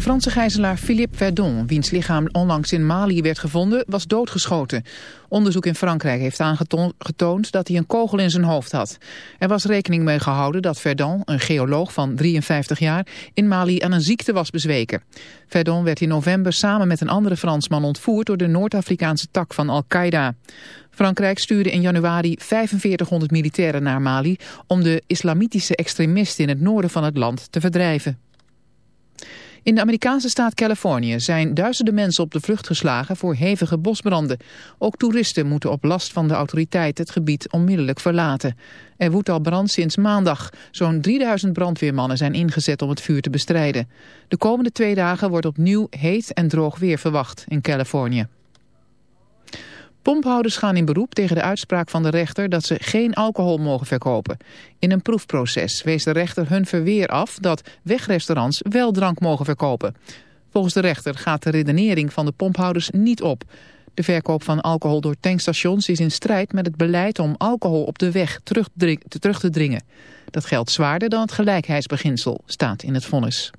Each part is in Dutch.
De Franse gijzelaar Philippe Verdon, wiens lichaam onlangs in Mali werd gevonden, was doodgeschoten. Onderzoek in Frankrijk heeft aangetoond dat hij een kogel in zijn hoofd had. Er was rekening mee gehouden dat Verdon, een geoloog van 53 jaar, in Mali aan een ziekte was bezweken. Verdon werd in november samen met een andere Fransman ontvoerd door de Noord-Afrikaanse tak van Al-Qaeda. Frankrijk stuurde in januari 4500 militairen naar Mali om de islamitische extremisten in het noorden van het land te verdrijven. In de Amerikaanse staat Californië zijn duizenden mensen op de vlucht geslagen voor hevige bosbranden. Ook toeristen moeten op last van de autoriteiten het gebied onmiddellijk verlaten. Er woedt al brand sinds maandag. Zo'n 3000 brandweermannen zijn ingezet om het vuur te bestrijden. De komende twee dagen wordt opnieuw heet en droog weer verwacht in Californië. Pomphouders gaan in beroep tegen de uitspraak van de rechter dat ze geen alcohol mogen verkopen. In een proefproces wees de rechter hun verweer af dat wegrestaurants wel drank mogen verkopen. Volgens de rechter gaat de redenering van de pomphouders niet op. De verkoop van alcohol door tankstations is in strijd met het beleid om alcohol op de weg terug, te dringen. Dat geldt zwaarder dan het gelijkheidsbeginsel, staat in het vonnis.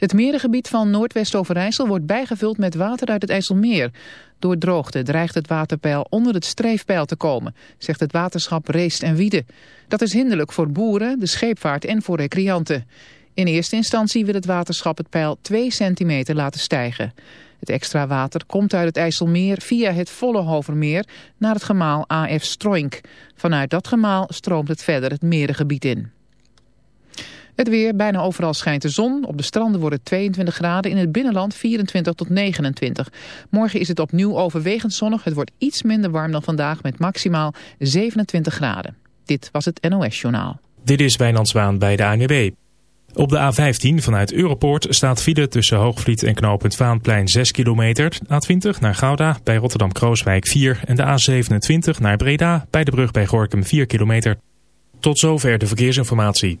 Het merengebied van Noordwest-Overijssel wordt bijgevuld met water uit het IJsselmeer. Door droogte dreigt het waterpeil onder het streefpeil te komen, zegt het waterschap Reest en Wiede. Dat is hinderlijk voor boeren, de scheepvaart en voor recreanten. In eerste instantie wil het waterschap het peil 2 centimeter laten stijgen. Het extra water komt uit het IJsselmeer via het Vollehovermeer naar het gemaal AF Stroink. Vanuit dat gemaal stroomt het verder het merengebied in. Het weer, bijna overal schijnt de zon. Op de stranden worden 22 graden, in het binnenland 24 tot 29. Morgen is het opnieuw overwegend zonnig. Het wordt iets minder warm dan vandaag met maximaal 27 graden. Dit was het NOS Journaal. Dit is Wijnand bij de ANWB. Op de A15 vanuit Europoort staat file tussen Hoogvliet en knooppunt Vaanplein 6 kilometer. A20 naar Gouda bij Rotterdam-Krooswijk 4 en de A27 naar Breda bij de brug bij Gorkum 4 kilometer. Tot zover de verkeersinformatie.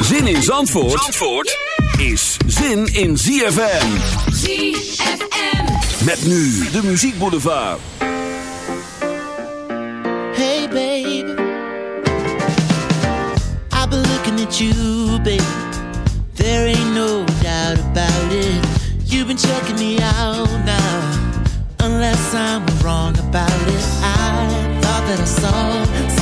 Zin in Zandvoort, Zandvoort is zin in ZFM. ZFM. Met nu de Muziek Boulevard. Hey, baby. I've been looking at you, baby. There ain't no doubt about it. You've been checking me out now. Unless I'm wrong about it. I thought that I saw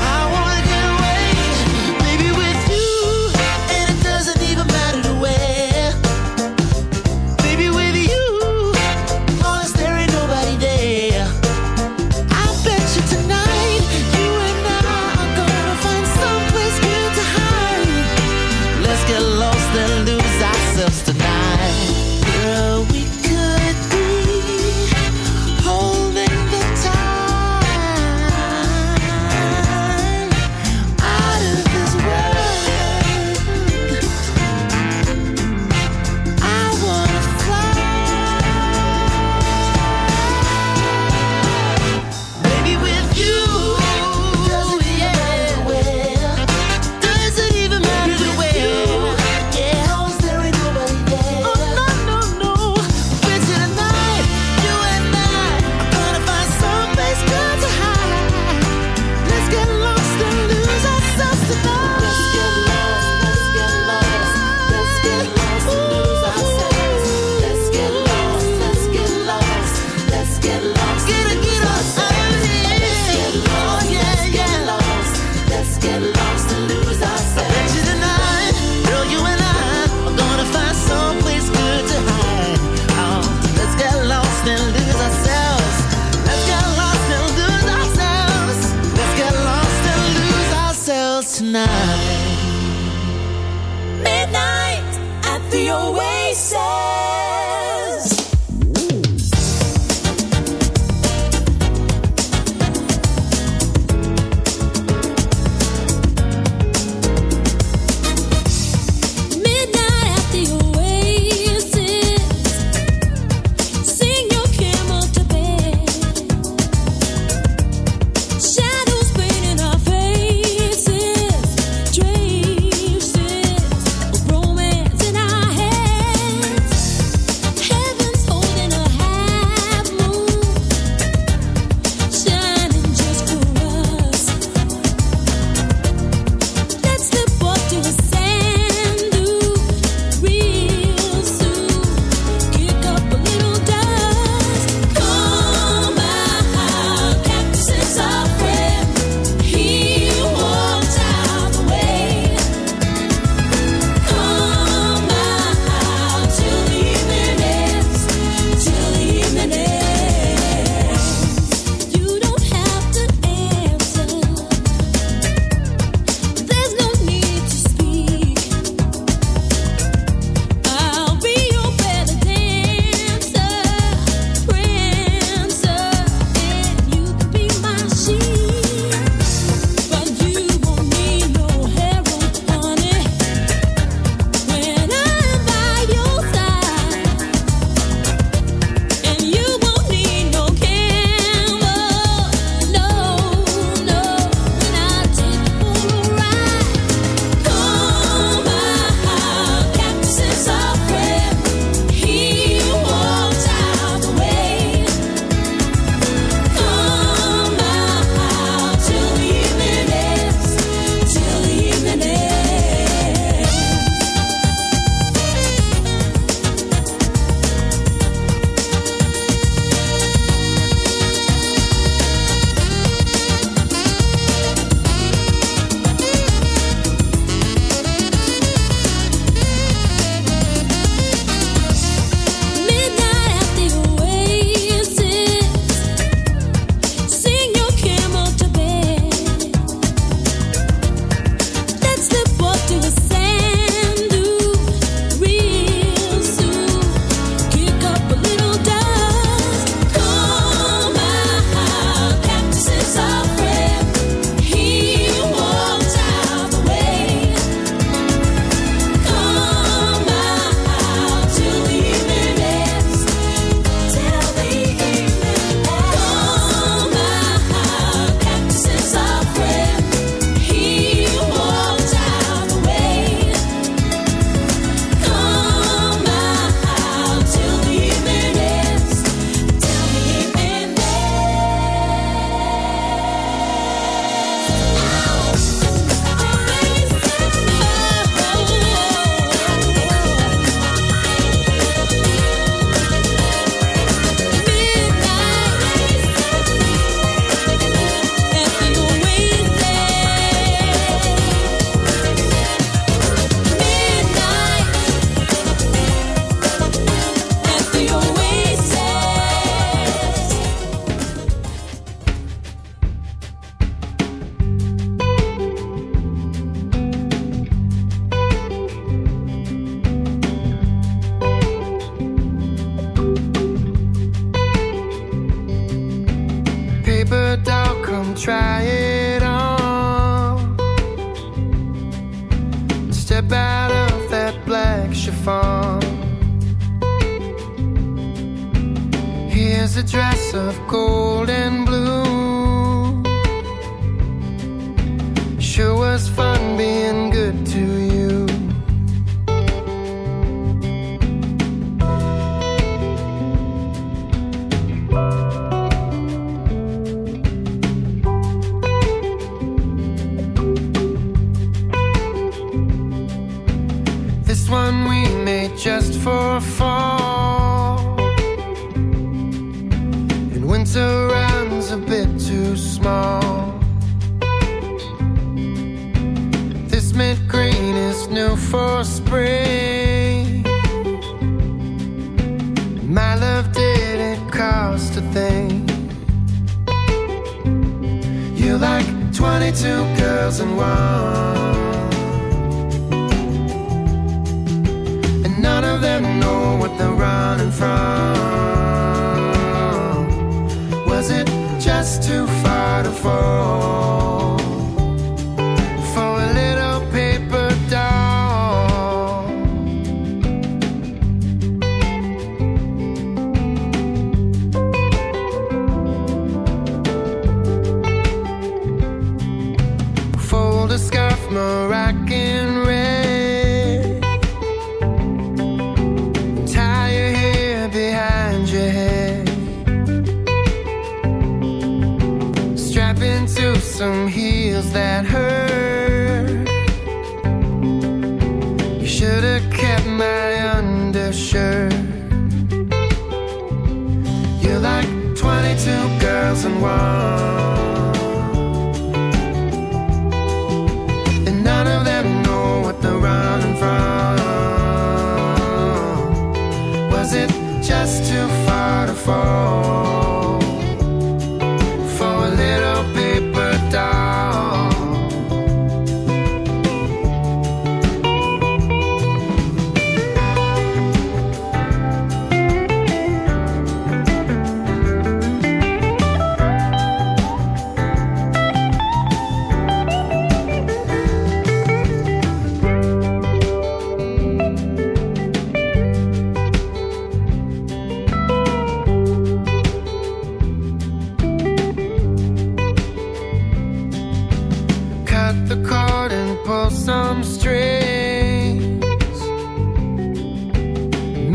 and none of them know what they're running from.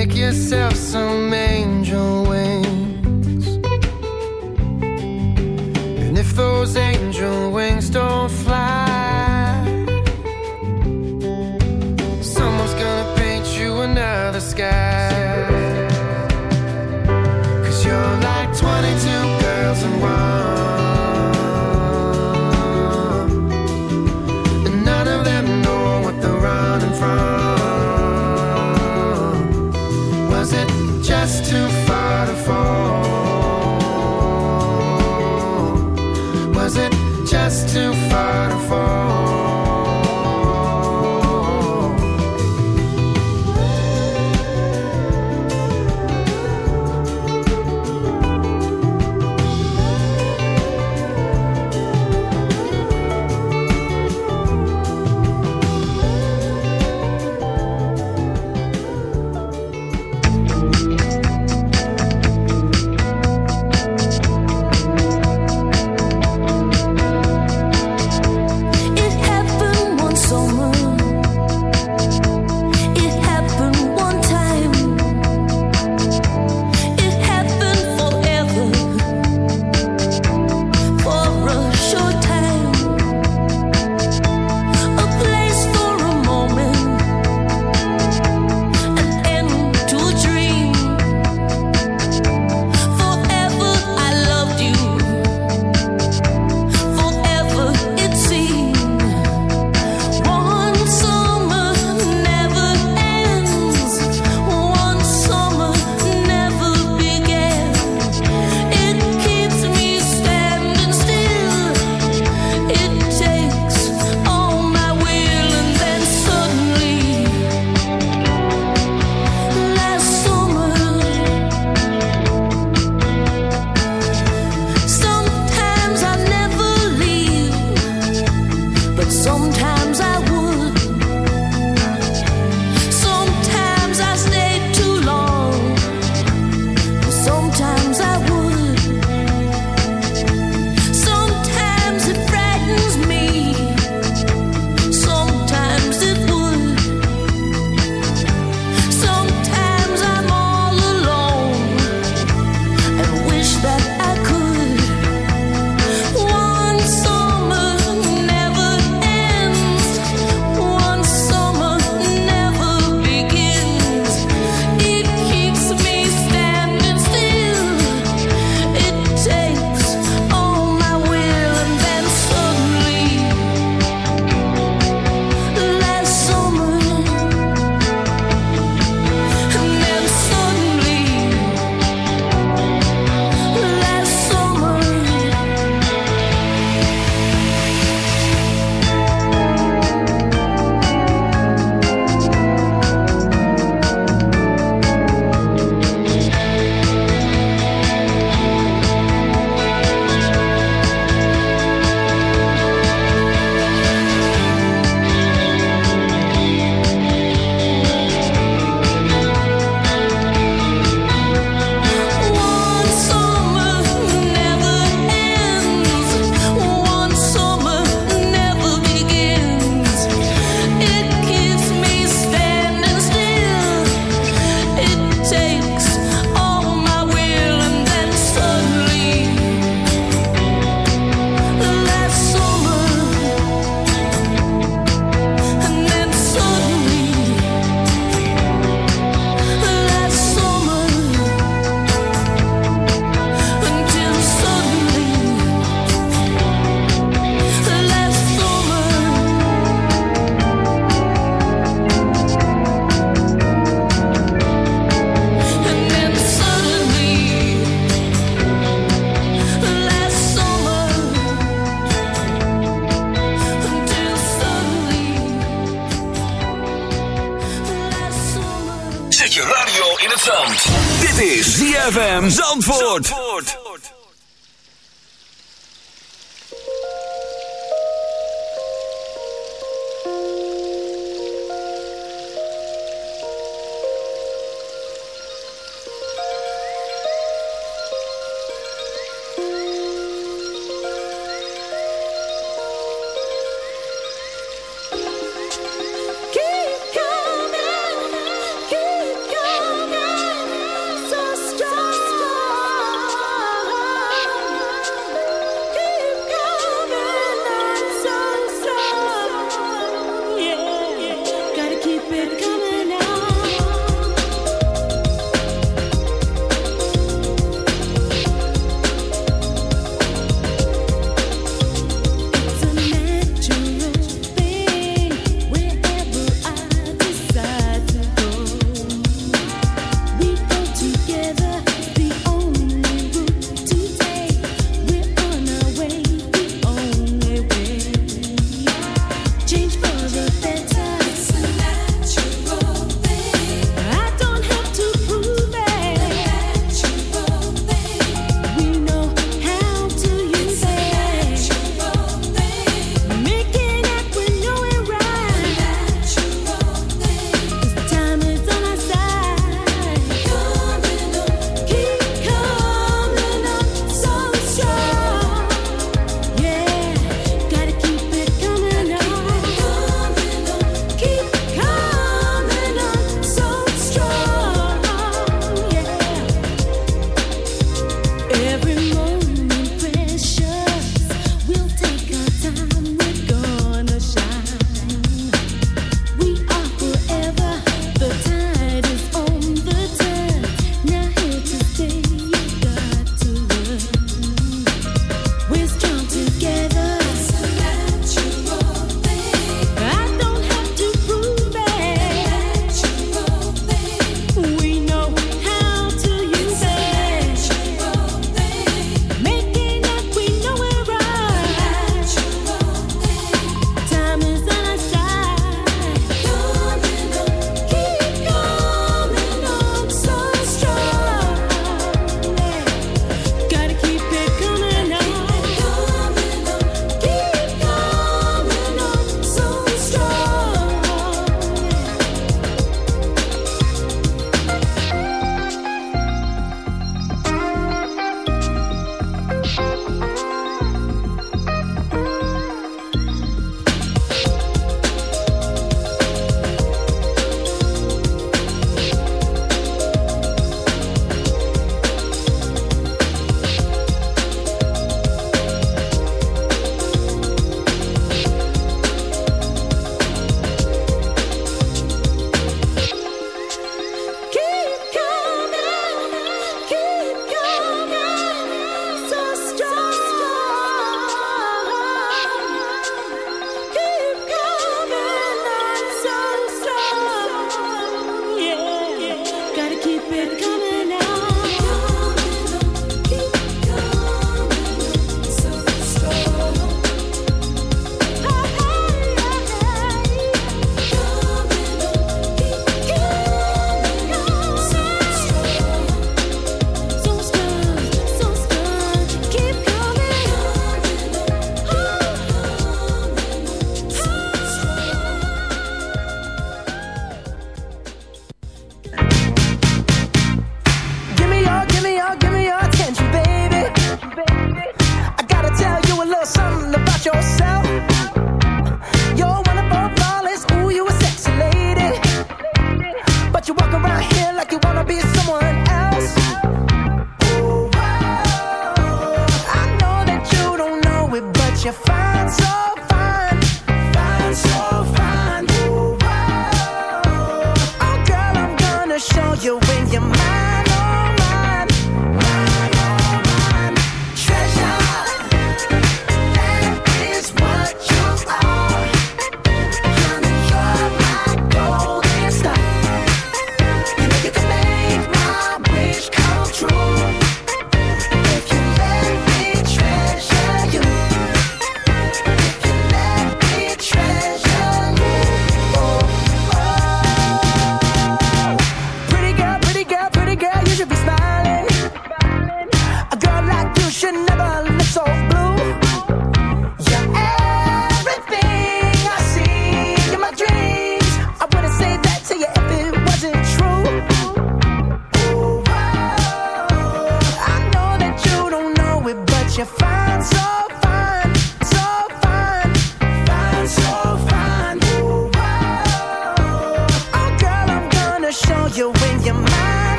Make yourself some angel wings. And if those angel wings don't fly, someone's gonna paint you another sky.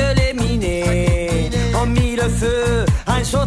que les minés. On mit le feu, un chaud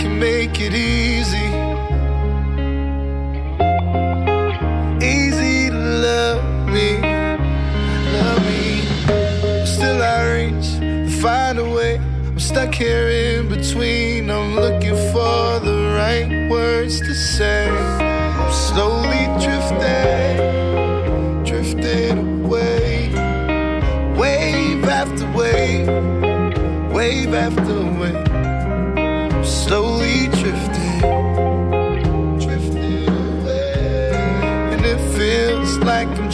Could make it easy. Easy to love me, love me. Still I reach find a way. I'm stuck here in between.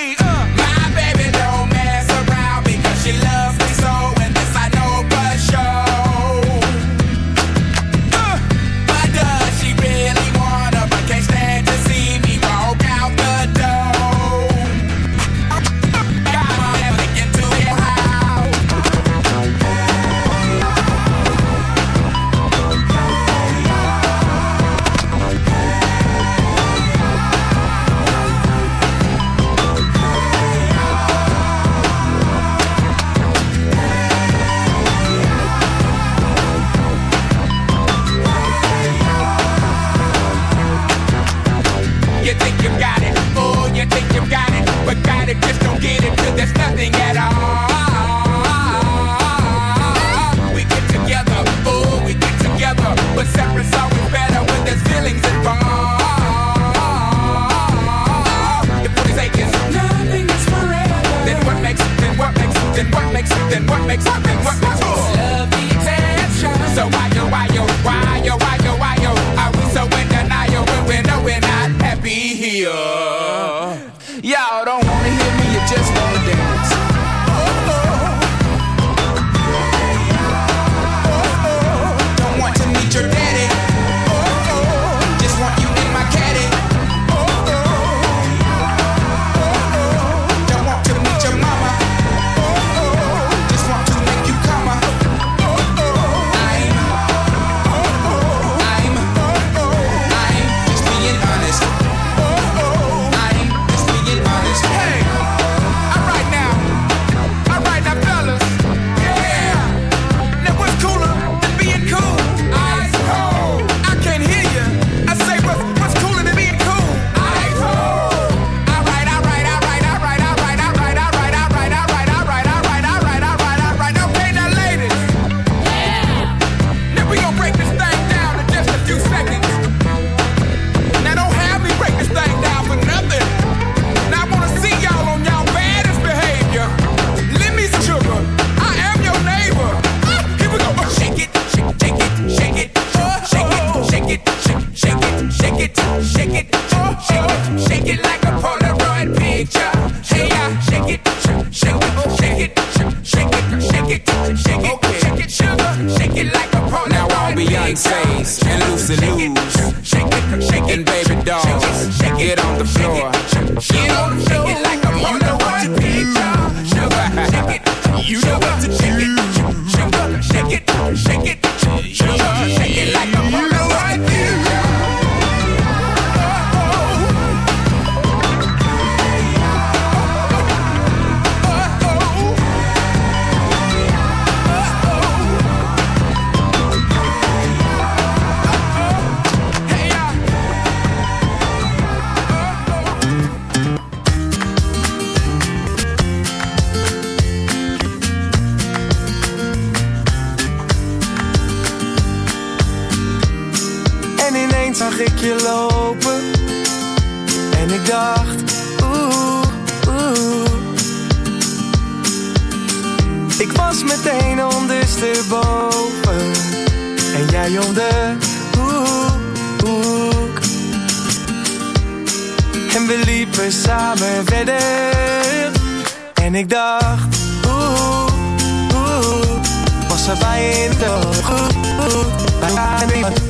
me. je lopen. En ik dacht, oeh, oeh. Ik was meteen ondersteboven. En jij om de Oeh. En we liepen samen verder. En ik dacht, oeh, oeh. Was erbij in de hoek, oeh. Bij